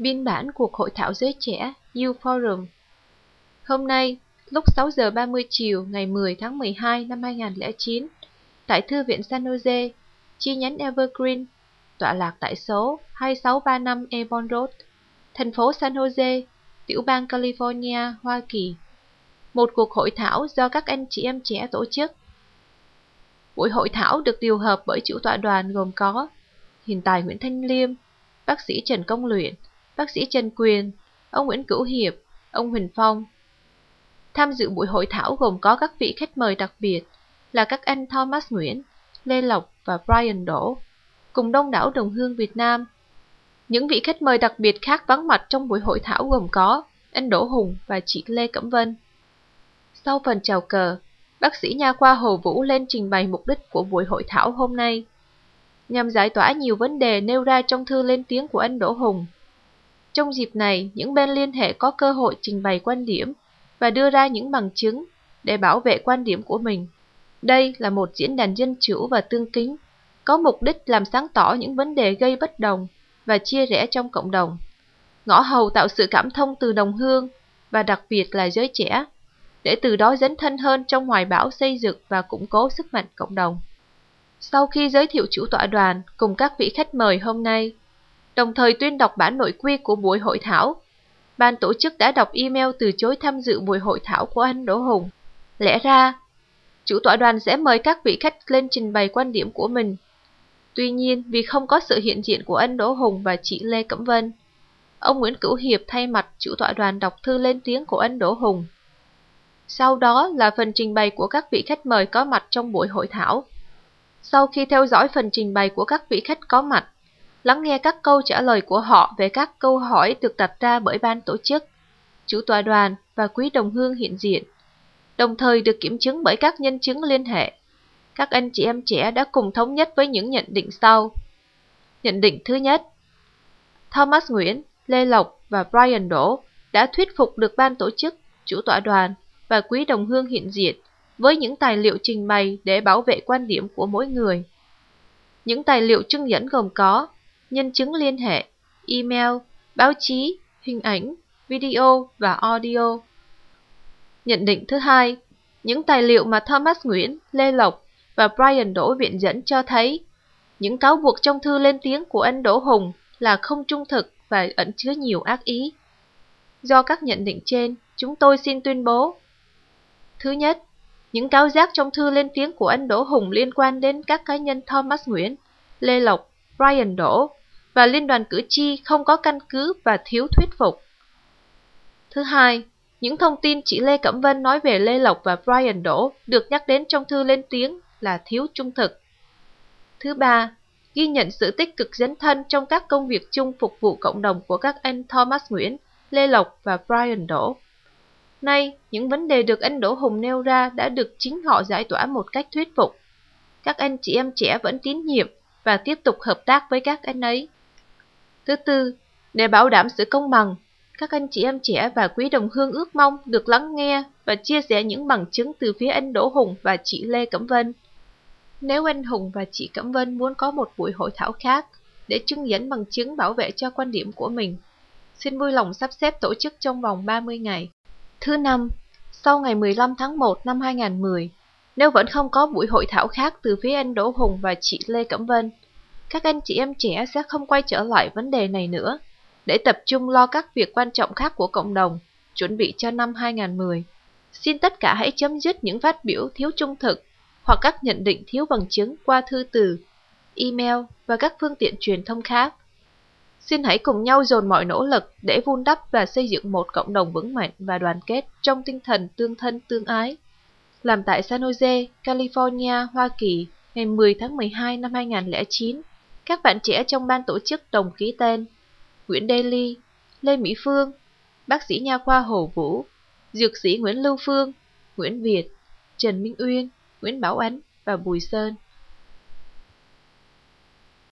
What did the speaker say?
Biên bản cuộc hội thảo giới trẻ U Forum Hôm nay, lúc 6 giờ 30 chiều ngày 10 tháng 12 năm 2009, tại Thư viện San Jose, chi nhánh Evergreen, tọa lạc tại số 2635 Avon Road, thành phố San Jose, tiểu bang California, Hoa Kỳ. Một cuộc hội thảo do các anh chị em trẻ tổ chức. Buổi hội thảo được điều hợp bởi chủ tọa đoàn gồm có hiện tài Nguyễn Thanh Liêm, bác sĩ Trần Công Luyện, bác sĩ Trần Quyền, ông Nguyễn Cửu Hiệp, ông Huỳnh Phong. Tham dự buổi hội thảo gồm có các vị khách mời đặc biệt là các anh Thomas Nguyễn, Lê Lộc và Brian Đỗ, cùng đông đảo đồng hương Việt Nam. Những vị khách mời đặc biệt khác vắng mặt trong buổi hội thảo gồm có anh Đỗ Hùng và chị Lê Cẩm Vân. Sau phần chào cờ, bác sĩ nha khoa Hồ Vũ lên trình bày mục đích của buổi hội thảo hôm nay, nhằm giải tỏa nhiều vấn đề nêu ra trong thư lên tiếng của anh Đỗ Hùng. Trong dịp này, những bên liên hệ có cơ hội trình bày quan điểm và đưa ra những bằng chứng để bảo vệ quan điểm của mình. Đây là một diễn đàn dân chủ và tương kính, có mục đích làm sáng tỏ những vấn đề gây bất đồng và chia rẽ trong cộng đồng. Ngõ hầu tạo sự cảm thông từ đồng hương và đặc biệt là giới trẻ, để từ đó dấn thân hơn trong hoài bão xây dựng và củng cố sức mạnh cộng đồng. Sau khi giới thiệu chủ tọa đoàn cùng các vị khách mời hôm nay, đồng thời tuyên đọc bản nội quy của buổi hội thảo, ban tổ chức đã đọc email từ chối tham dự buổi hội thảo của anh Đỗ Hùng. Lẽ ra, chủ tọa đoàn sẽ mời các vị khách lên trình bày quan điểm của mình. Tuy nhiên, vì không có sự hiện diện của anh Đỗ Hùng và chị Lê Cẩm Vân, ông Nguyễn Cửu Hiệp thay mặt chủ tọa đoàn đọc thư lên tiếng của anh Đỗ Hùng. Sau đó là phần trình bày của các vị khách mời có mặt trong buổi hội thảo. Sau khi theo dõi phần trình bày của các vị khách có mặt, lắng nghe các câu trả lời của họ về các câu hỏi được đặt ra bởi ban tổ chức, chủ tòa đoàn và quý đồng hương hiện diện, đồng thời được kiểm chứng bởi các nhân chứng liên hệ. Các anh chị em trẻ đã cùng thống nhất với những nhận định sau. Nhận định thứ nhất, Thomas Nguyễn, Lê Lộc và Brian Đỗ đã thuyết phục được ban tổ chức, chủ tọa đoàn và quý đồng hương hiện diện với những tài liệu trình bày để bảo vệ quan điểm của mỗi người. Những tài liệu trưng dẫn gồm có nhân chứng liên hệ, email, báo chí, hình ảnh, video và audio. Nhận định thứ hai, những tài liệu mà Thomas Nguyễn, Lê Lộc và Brian Đỗ viện dẫn cho thấy những cáo buộc trong thư lên tiếng của anh Đỗ Hùng là không trung thực và ẩn chứa nhiều ác ý. Do các nhận định trên, chúng tôi xin tuyên bố. Thứ nhất, những cáo giác trong thư lên tiếng của anh Đỗ Hùng liên quan đến các cá nhân Thomas Nguyễn, Lê Lộc, Brian Đỗ và Liên đoàn cử tri không có căn cứ và thiếu thuyết phục. Thứ hai, những thông tin chị Lê Cẩm Vân nói về Lê Lộc và Brian Đỗ được nhắc đến trong thư lên tiếng là thiếu trung thực. Thứ ba, ghi nhận sự tích cực dấn thân trong các công việc chung phục vụ cộng đồng của các anh Thomas Nguyễn, Lê Lộc và Brian Đỗ. Nay, những vấn đề được anh Đỗ Hùng nêu ra đã được chính họ giải tỏa một cách thuyết phục. Các anh chị em trẻ vẫn tín nhiệm và tiếp tục hợp tác với các anh ấy. Thứ tư, để bảo đảm sự công bằng, các anh chị em trẻ và quý đồng hương ước mong được lắng nghe và chia sẻ những bằng chứng từ phía anh Đỗ Hùng và chị Lê Cẩm Vân. Nếu anh Hùng và chị Cẩm Vân muốn có một buổi hội thảo khác để chứng dẫn bằng chứng bảo vệ cho quan điểm của mình, xin vui lòng sắp xếp tổ chức trong vòng 30 ngày. Thứ năm, sau ngày 15 tháng 1 năm 2010, nếu vẫn không có buổi hội thảo khác từ phía anh Đỗ Hùng và chị Lê Cẩm Vân, các anh chị em trẻ sẽ không quay trở lại vấn đề này nữa, để tập trung lo các việc quan trọng khác của cộng đồng, chuẩn bị cho năm 2010. Xin tất cả hãy chấm dứt những phát biểu thiếu trung thực hoặc các nhận định thiếu bằng chứng qua thư từ, email và các phương tiện truyền thông khác. Xin hãy cùng nhau dồn mọi nỗ lực để vun đắp và xây dựng một cộng đồng vững mạnh và đoàn kết trong tinh thần tương thân tương ái. Làm tại San Jose, California, Hoa Kỳ, ngày 10 tháng 12 năm 2009, các bạn trẻ trong ban tổ chức đồng ký tên Nguyễn Daly, Lê Mỹ Phương, bác sĩ nha khoa Hồ Vũ, dược sĩ Nguyễn Lưu Phương, Nguyễn Việt, Trần Minh Uyên, Nguyễn Bảo Ánh và Bùi Sơn.